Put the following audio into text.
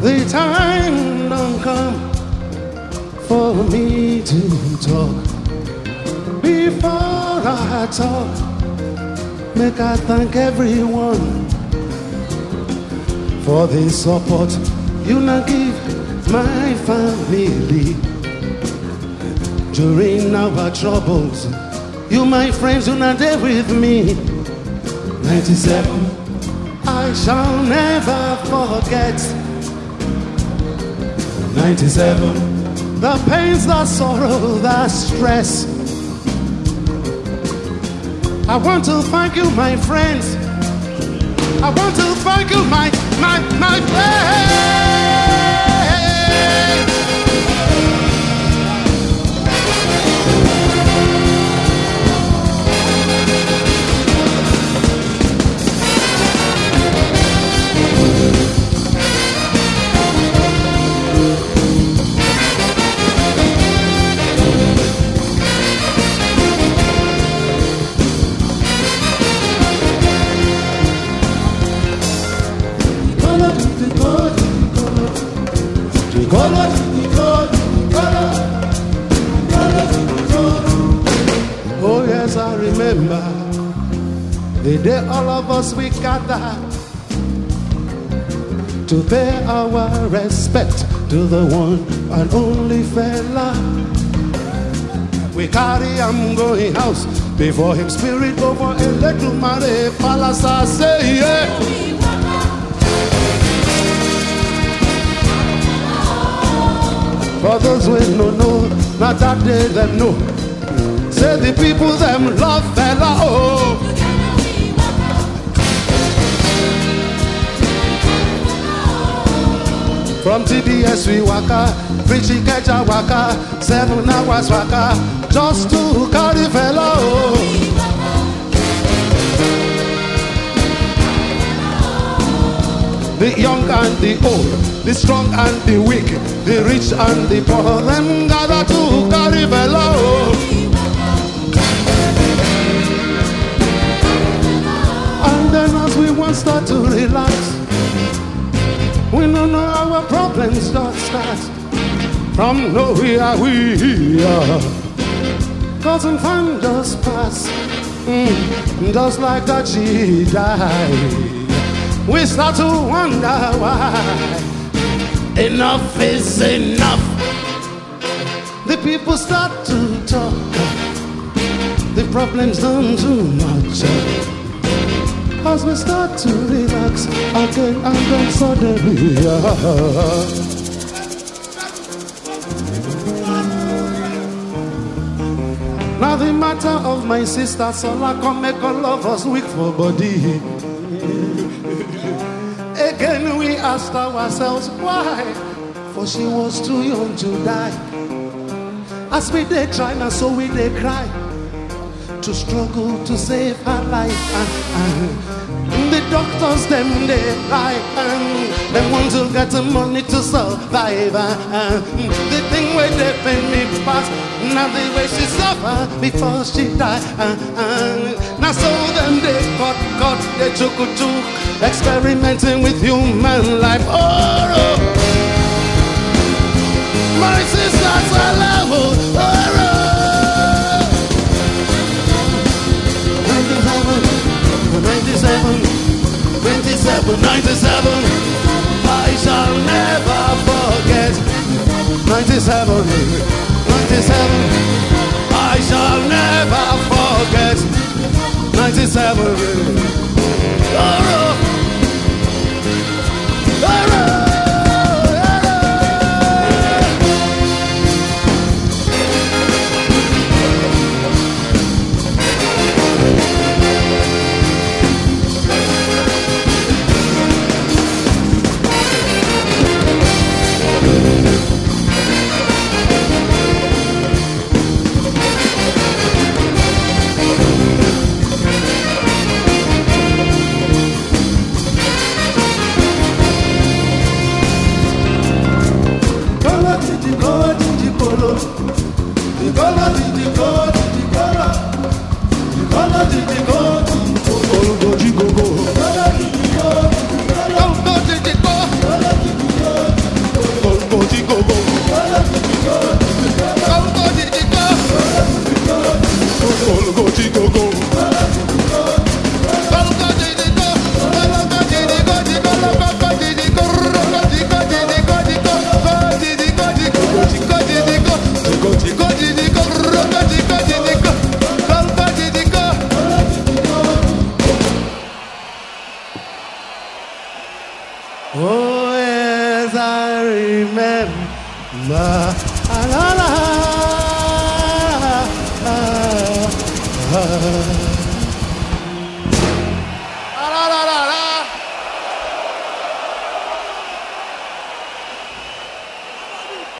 The time don't come for me to talk. Before I talk, make I thank everyone for the support you now give my family during our troubles. You, my friends, you not there with me. 97. I shall never forget. 97. The pains, the sorrow, the stress. I want to thank you, my friends. I want to thank you, my, my, my friends. Oh yes, I remember the day all of us we gather to pay our respect to the one and only Fela. We carry him going house before him spirit for a little money palace. I say yeah. For those who no know, not that they them know. Say the people them love Fela oh. From TBS we waka, preaching Keja waka, seven hours waka, just to carry Fela oh. The young and the old, the strong and the weak, the rich and the poor, them gather to carry oh. And then as we want start to relax, we don't know our problems start start. From nowhere we are. Cause and fun just pass. Mm, just like that she died. We start to wonder why. Enough is enough. The people start to talk. The problems done too much. As we start to relax again and then suddenly yeah. Now the matter of my sister Sola come make all of us weak for body. Again we asked ourselves why, for she was too young to die. As we they try now, so we they cry to struggle to save her life. And, and doctors them they lie and um, they want to get the money to survive. And the thing where they pay me pass, now the way she suffer before she die. And, and uh, um. now so them they cut cut they took took experimenting with human life. Oh, oh. my sisters 27, 97. I la.